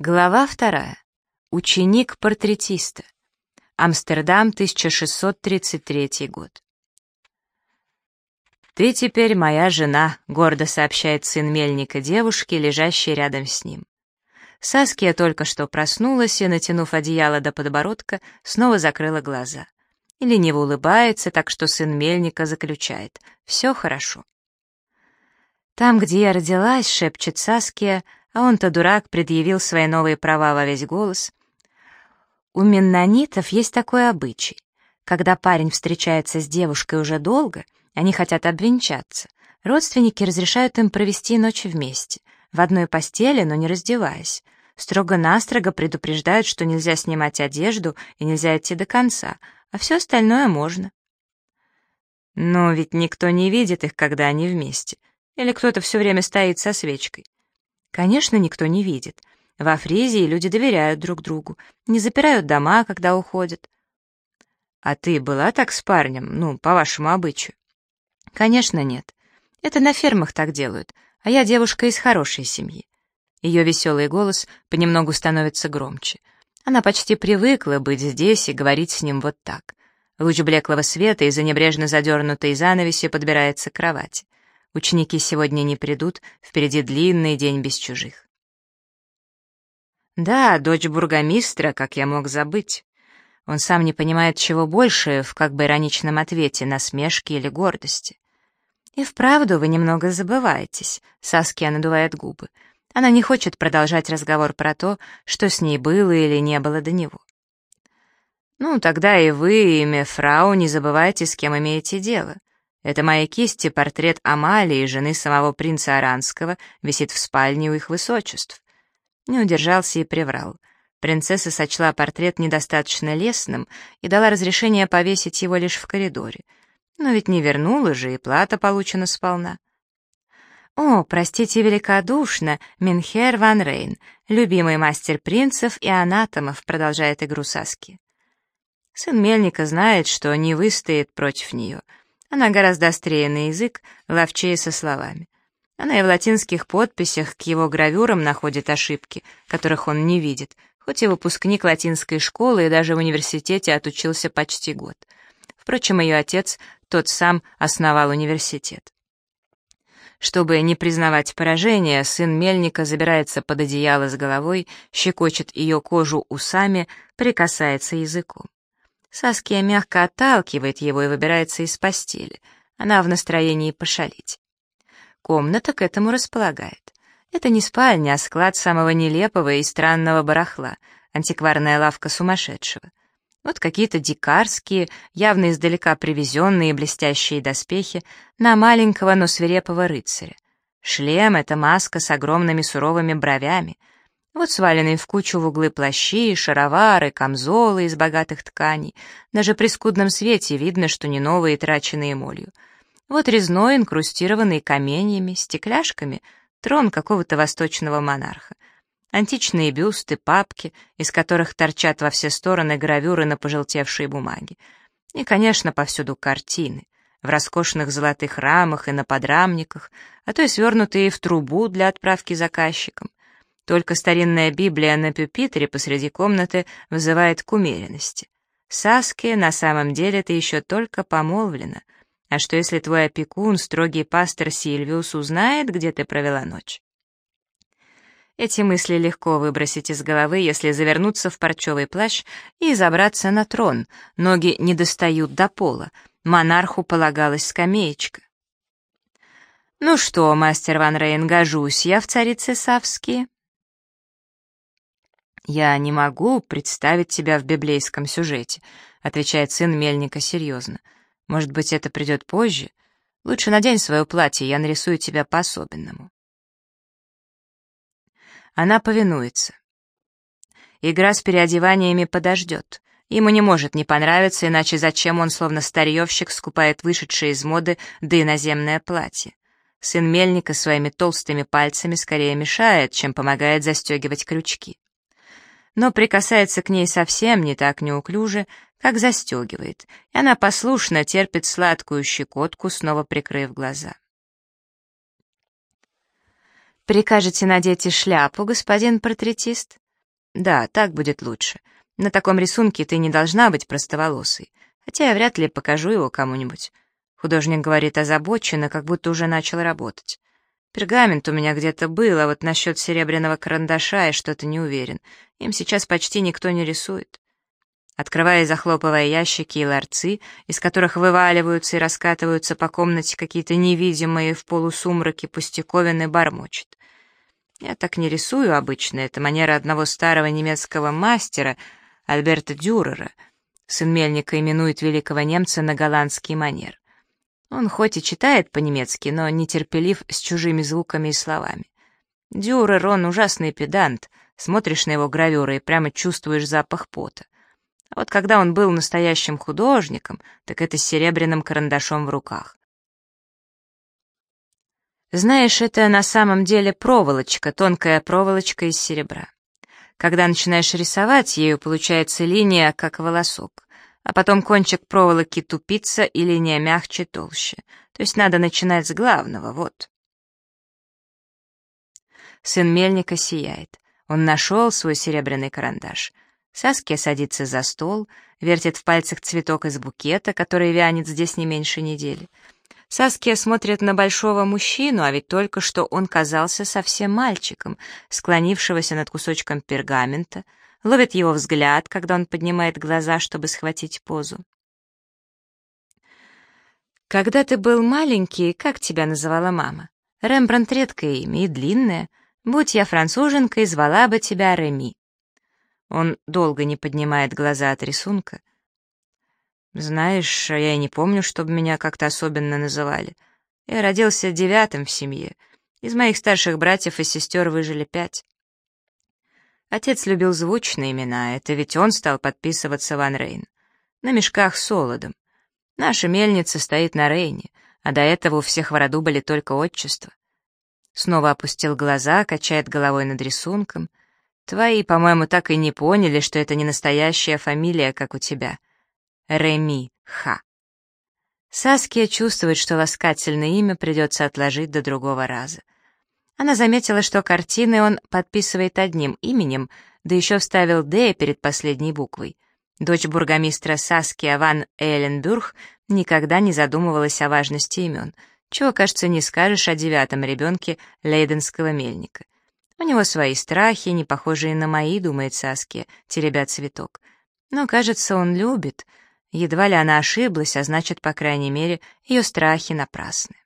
Глава вторая. Ученик портретиста. Амстердам, 1633 год. «Ты теперь моя жена», — гордо сообщает сын мельника девушке, лежащей рядом с ним. Саския только что проснулась и, натянув одеяло до подбородка, снова закрыла глаза. И лениво улыбается, так что сын мельника заключает «все хорошо». «Там, где я родилась», — шепчет Саския, — а он-то, дурак, предъявил свои новые права во весь голос. У меннонитов есть такой обычай. Когда парень встречается с девушкой уже долго, они хотят обвенчаться, родственники разрешают им провести ночь вместе, в одной постели, но не раздеваясь. Строго-настрого предупреждают, что нельзя снимать одежду и нельзя идти до конца, а все остальное можно. Но ведь никто не видит их, когда они вместе. Или кто-то все время стоит со свечкой. Конечно, никто не видит. Во Фризии люди доверяют друг другу, не запирают дома, когда уходят. А ты была так с парнем, ну, по вашему обычаю? Конечно, нет. Это на фермах так делают, а я девушка из хорошей семьи. Ее веселый голос понемногу становится громче. Она почти привыкла быть здесь и говорить с ним вот так. Луч блеклого света из-за небрежно задернутой занавеси подбирается к кровати. Ученики сегодня не придут, впереди длинный день без чужих. Да, дочь бургомистра, как я мог забыть. Он сам не понимает, чего больше, в как бы ироничном ответе, насмешки или гордости. «И вправду вы немного забываетесь», — Саския надувает губы. Она не хочет продолжать разговор про то, что с ней было или не было до него. «Ну, тогда и вы, и Мефрау, не забывайте, с кем имеете дело. Это моей кисти портрет Амалии, жены самого принца Аранского, висит в спальне у их высочеств. Не удержался и приврал. Принцесса сочла портрет недостаточно лестным и дала разрешение повесить его лишь в коридоре. Но ведь не вернула же, и плата получена сполна. «О, простите великодушно, Минхер Ван Рейн, любимый мастер принцев и анатомов», продолжает игру Саски. Сын Мельника знает, что не выстоит против нее — она гораздо острее на язык, ловчее со словами. Она и в латинских подписях к его гравюрам находит ошибки, которых он не видит, хоть и выпускник латинской школы и даже в университете отучился почти год. Впрочем, ее отец, тот сам, основал университет. Чтобы не признавать поражение, сын мельника забирается под одеяло с головой, щекочет ее кожу усами, прикасается языком. Саския мягко отталкивает его и выбирается из постели. Она в настроении пошалить. Комната к этому располагает. Это не спальня, а склад самого нелепого и странного барахла, антикварная лавка сумасшедшего. Вот какие-то дикарские, явно издалека привезенные блестящие доспехи на маленького, но свирепого рыцаря. Шлем — это маска с огромными суровыми бровями — вот сваленные в кучу в углы плащи, шаровары, камзолы из богатых тканей. Даже при скудном свете видно, что не новые, траченные молью. Вот резной, инкрустированный каменьями, стекляшками, трон какого-то восточного монарха. Античные бюсты, папки, из которых торчат во все стороны гравюры на пожелтевшей бумаге. И, конечно, повсюду картины в роскошных золотых рамах и на подрамниках, а то и свернутые в трубу для отправки заказчикам. Только старинная Библия на пюпитре посреди комнаты вызывает к умеренности. Саске на самом деле ты еще только помолвлена. А что если твой опекун, строгий пастор Сильвиус, узнает, где ты провела ночь? Эти мысли легко выбросить из головы, если завернуться в парчевый плащ и забраться на трон. Ноги не достают до пола. Монарху полагалась скамеечка. «Ну что, мастер Ван Рейн, гожусь я в царице Савские?» «Я не могу представить тебя в библейском сюжете», — отвечает сын Мельника серьезно. «Может быть, это придет позже? Лучше надень свое платье, я нарисую тебя по-особенному». Она повинуется. Игра с переодеваниями подождет. Ему не может не понравиться, иначе зачем он, словно старьевщик, скупает вышедшее из моды да иноземное платье? Сын Мельника своими толстыми пальцами скорее мешает, чем помогает застегивать крючки но прикасается к ней совсем не так неуклюже, как застегивает, и она послушно терпит сладкую щекотку, снова прикрыв глаза. «Прикажете надеть и шляпу, господин портретист?» Да, так будет лучше. На таком рисунке ты не должна быть простоволосой, хотя я вряд ли покажу его кому-нибудь. Художник говорит озабоченно, как будто уже начал работать. Пергамент у меня где-то был, а вот насчет серебряного карандаша я что-то не уверен. Им сейчас почти никто не рисует. Открывая и захлопывая ящики и ларцы, из которых вываливаются и раскатываются по комнате какие-то невидимые в полусумраке пустяковины, бормочет. Я так не рисую обычно, это манера одного старого немецкого мастера, Альберта Дюрера. Сын Мельника именует великого немца на голландский манер. Он хоть и читает по-немецки, но нетерпелив с чужими звуками и словами. Дюрер, он ужасный педант, смотришь на его гравюры и прямо чувствуешь запах пота. А вот когда он был настоящим художником, так это с серебряным карандашом в руках. Знаешь, это на самом деле проволочка, тонкая проволочка из серебра. Когда начинаешь рисовать, ею получается линия, как волосок, а потом кончик проволоки тупится и линия мягче, толще. То есть надо начинать с главного, вот. Сын мельника сияет. Он нашел свой серебряный карандаш. Саския садится за стол, вертит в пальцах цветок из букета, который вянет здесь не меньше недели. Саския смотрит на большого мужчину, а ведь только что он казался совсем мальчиком, склонившегося над кусочком пергамента, ловит его взгляд, когда он поднимает глаза, чтобы схватить позу. «Когда ты был маленький, как тебя называла мама? Рембрандт редкое имя и длинное. Будь я француженкой, звала бы тебя Реми». Он долго не поднимает глаза от рисунка. Знаешь, я и не помню, чтобы меня как-то особенно называли. Я родился девятым в семье. Из моих старших братьев и сестер выжили пять. Отец любил звучные имена, это ведь он стал подписываться Ван Рейн. На мешках с солодом. Наша мельница стоит на Рейне, а до этого у всех в роду были только отчества. Снова опустил глаза, качает головой над рисунком — Твои, по-моему, так и не поняли, что это не настоящая фамилия, как у тебя. Реми Ха. Саския чувствует, что ласкательное имя придется отложить до другого раза. Она заметила, что картины он подписывает одним именем, да еще вставил «Д» перед последней буквой. Дочь бургомистра Саския ван Эйленбюрг никогда не задумывалась о важности имен, чего, кажется, не скажешь о девятом ребенке лейденского мельника. У него свои страхи, не похожие на мои, думает Саски, теребя цветок. Но, кажется, он любит. Едва ли она ошиблась, а значит, по крайней мере, ее страхи напрасны.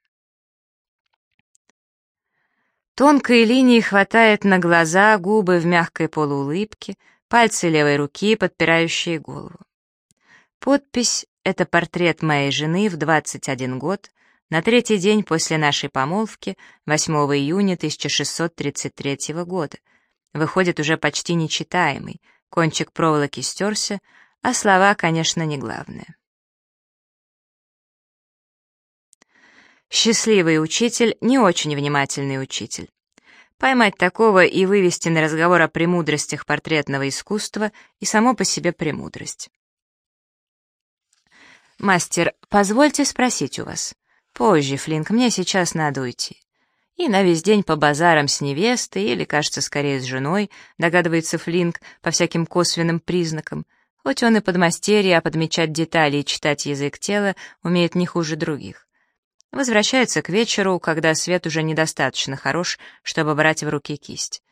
Тонкой линии хватает на глаза, губы в мягкой полуулыбке, пальцы левой руки, подпирающие голову. Подпись — это портрет моей жены в 21 год, на третий день после нашей помолвки, 8 июня 1633 года, выходит уже почти нечитаемый, кончик проволоки стерся, а слова, конечно, не главное. Счастливый учитель — не очень внимательный учитель. Поймать такого и вывести на разговор о премудростях портретного искусства и само по себе премудрость. «Мастер, позвольте спросить у вас, «Позже, Флинк, мне сейчас надо уйти». И на весь день по базарам с невестой, или, кажется, скорее с женой, догадывается Флинк по всяким косвенным признакам. Хоть он и подмастерье, а подмечать детали и читать язык тела умеет не хуже других. Возвращается к вечеру, когда свет уже недостаточно хорош, чтобы брать в руки кисть.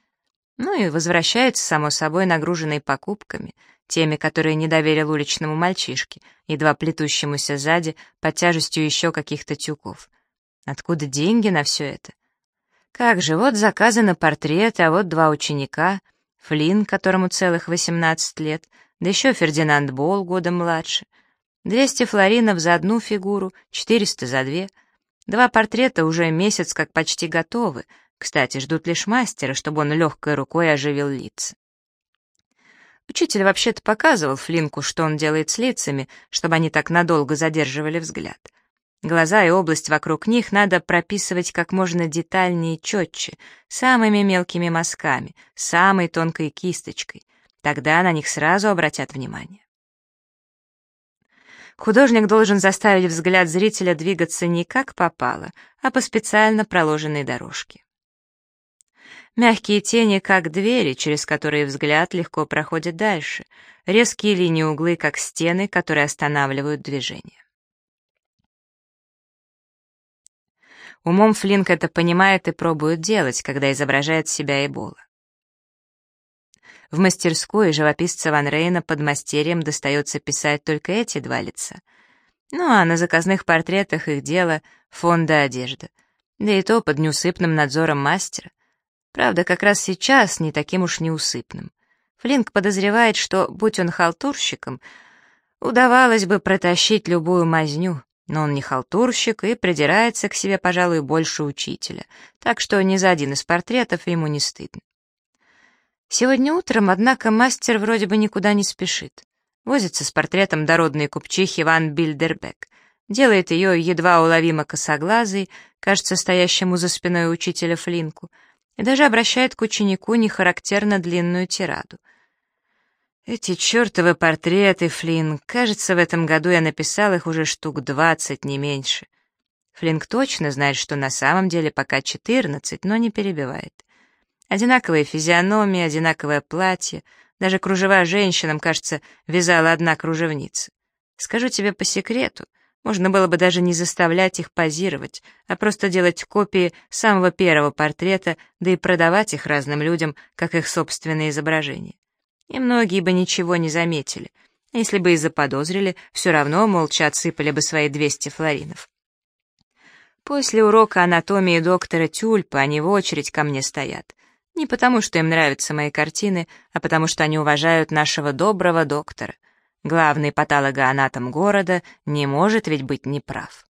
Ну и возвращается, само собой, нагруженный покупками — теми, которые не доверил уличному мальчишке, едва плетущемуся сзади под тяжестью еще каких-то тюков. Откуда деньги на все это? Как же, вот заказы на портреты, а вот два ученика, Флинн, которому целых 18 лет, да еще Фердинанд Бол годом младше. 200 флоринов за одну фигуру, 400 за две. Два портрета уже месяц как почти готовы. Кстати, ждут лишь мастера, чтобы он легкой рукой оживил лица. Учитель вообще-то показывал Флинку, что он делает с лицами, чтобы они так надолго задерживали взгляд. Глаза и область вокруг них надо прописывать как можно детальнее и четче, самыми мелкими мазками, самой тонкой кисточкой. Тогда на них сразу обратят внимание. Художник должен заставить взгляд зрителя двигаться не как попало, а по специально проложенной дорожке. Мягкие тени, как двери, через которые взгляд легко проходит дальше. Резкие линии углы, как стены, которые останавливают движение. Умом Флинк это понимает и пробует делать, когда изображает себя Эбола. В мастерской живописца Ван Рейна под мастерьем достается писать только эти два лица. Ну а на заказных портретах их дело — фонда одежда. Да и то под неусыпным надзором мастера. Правда, как раз сейчас не таким уж неусыпным. Флинк подозревает, что, будь он халтурщиком, удавалось бы протащить любую мазню, но он не халтурщик и придирается к себе, пожалуй, больше учителя, так что ни за один из портретов ему не стыдно. Сегодня утром, однако, мастер вроде бы никуда не спешит. Возится с портретом дородной купчихи Ван Бильдербек. Делает ее едва уловимо косоглазой, кажется, стоящему за спиной учителя Флинку, и даже обращает к ученику нехарактерно длинную тираду — эти чертовы портреты, Флинн. Кажется, в этом году я написал их уже штук двадцать, не меньше. Флинк точно знает, что на самом деле пока четырнадцать, но не перебивает. Одинаковые физиономии, одинаковое платье, даже кружева женщинам, кажется, вязала одна кружевница. Скажу тебе по секрету, можно было бы даже не заставлять их позировать, а просто делать копии самого первого портрета, да и продавать их разным людям, как их собственные изображения и многие бы ничего не заметили. Если бы и заподозрили, все равно молча отсыпали бы свои 200 флоринов. После урока анатомии доктора Тюльпа они в очередь ко мне стоят. Не потому, что им нравятся мои картины, а потому, что они уважают нашего доброго доктора. Главный патологоанатом города не может ведь быть неправ.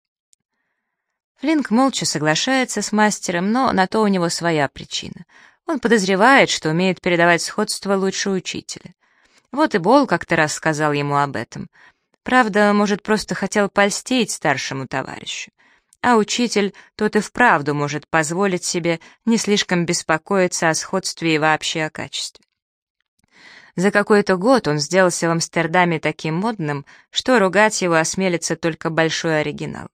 Флинк молча соглашается с мастером, но на то у него своя причина — он подозревает, что умеет передавать сходство лучше учителя. Вот и Бол как-то раз сказал ему об этом. Правда, может, просто хотел польстить старшему товарищу. А учитель, тот и вправду может позволить себе не слишком беспокоиться о сходстве и вообще о качестве. За какой-то год он сделался в Амстердаме таким модным, что ругать его осмелится только большой оригинал.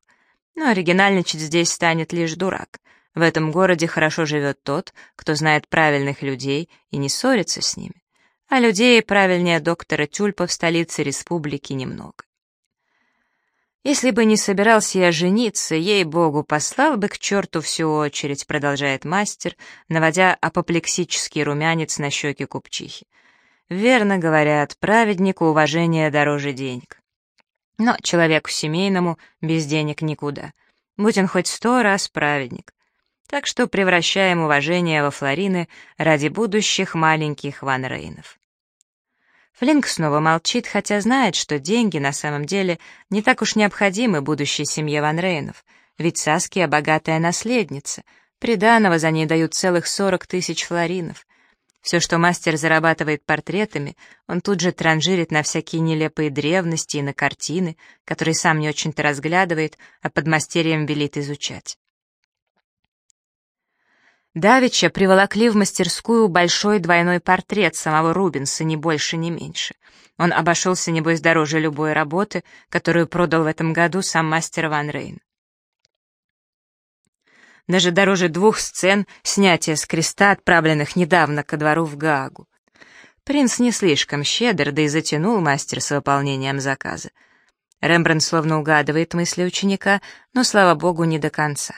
Но оригинальничать здесь станет лишь дурак — в этом городе хорошо живет тот, кто знает правильных людей и не ссорится с ними. А людей правильнее доктора Тюльпа в столице республики немного. «Если бы не собирался я жениться, ей-богу, послал бы к черту всю очередь», продолжает мастер, наводя апоплексический румянец на щеки купчихи. «Верно говорят, праведнику уважение дороже денег. Но человеку семейному без денег никуда. Будь он хоть сто раз праведник так что превращаем уважение во флорины ради будущих маленьких Ван. Флинк снова молчит, хотя знает, что деньги на самом деле не так уж необходимы будущей семье Ван Рейнов, ведь Саския богатая наследница, приданого за ней дают целых сорок тысяч флоринов. Все, что мастер зарабатывает портретами, он тут же транжирит на всякие нелепые древности и на картины, которые сам не очень-то разглядывает, а под мастерием велит изучать. Давича приволокли в мастерскую большой двойной портрет самого Рубенса, ни больше, ни меньше. Он обошелся, небось, дороже любой работы, которую продал в этом году сам мастер Ван Рейн. Даже дороже двух сцен снятия с креста, отправленных недавно ко двору в Гаагу. Принц не слишком щедр, да и затянул мастер с выполнением заказа. Рембрандт словно угадывает мысли ученика, но, слава богу, не до конца.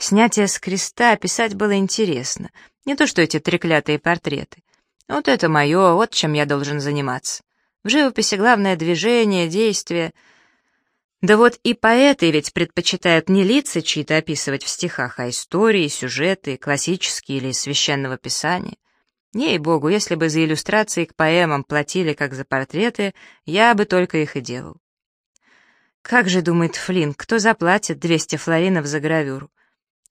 Снятие с креста писать было интересно. Не то что эти треклятые портреты. Вот это мое, вот чем я должен заниматься. В живописи главное движение, действие. Да вот и поэты ведь предпочитают не лица чьи-то описывать в стихах, а истории, сюжеты, классические или священного писания. Ей-богу, если бы за иллюстрации к поэмам платили как за портреты, я бы только их и делал. Как же, думает Флинн, кто заплатит 200 флоринов за гравюру?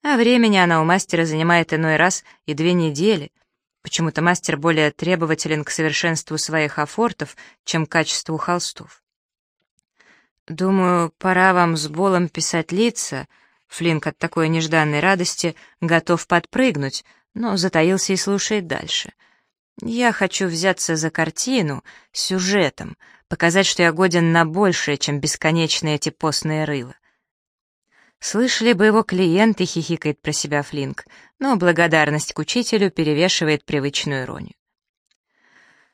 А времени она у мастера занимает иной раз и две недели. Почему-то мастер более требователен к совершенству своих афортов, чем к качеству холстов. «Думаю, пора вам с Болом писать лица». Флинк от такой нежданной радости готов подпрыгнуть, но затаился и слушает дальше. «Я хочу взяться за картину, сюжетом, показать, что я годен на большее, чем бесконечные эти постные рыла. Слышали бы его клиенты, хихикает про себя Флинк, но благодарность к учителю перевешивает привычную иронию.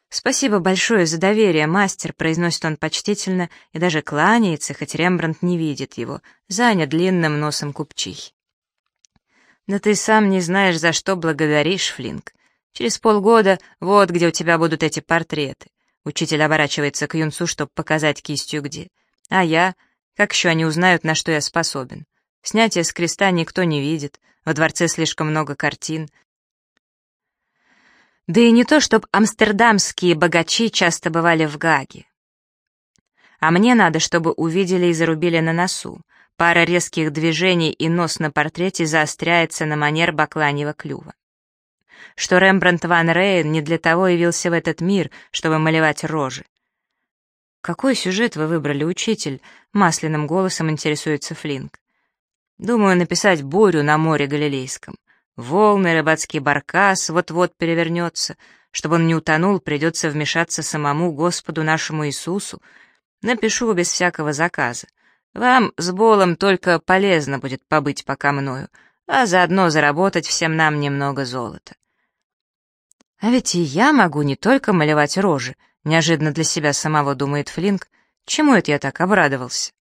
«Спасибо большое за доверие, мастер», — произносит он почтительно и даже кланяется, хоть Рембрандт не видит его, занят длинным носом купчихи. «Да ты сам не знаешь, за что благодаришь, Флинк. Через полгода вот где у тебя будут эти портреты». Учитель оборачивается к юнцу, чтобы показать кистью где. «А я? Как еще они узнают, на что я способен? Снятие с креста никто не видит, во дворце слишком много картин, да и не то, чтоб амстердамские богачи часто бывали в Гаге. А мне надо, чтобы увидели и зарубили на носу. Пара резких движений, и нос на портрете заостряется на манер бакланьего клюва. Что Рембрандт ван Рейн не для того явился в этот мир, чтобы малевать рожи. «Какой сюжет вы выбрали, учитель?» — масляным голосом интересуется Флинк. «Думаю, написать бурю на море Галилейском. Волны, рыбацкий баркас вот-вот перевернется. Чтобы он не утонул, придется вмешаться самому Господу нашему Иисусу. Напишу без всякого заказа. Вам с Болом только полезно будет побыть пока мною, а заодно заработать всем нам немного золота. А ведь и я могу не только малевать рожи, неожиданно для себя самого думает Флинк. Чему это я так обрадовался?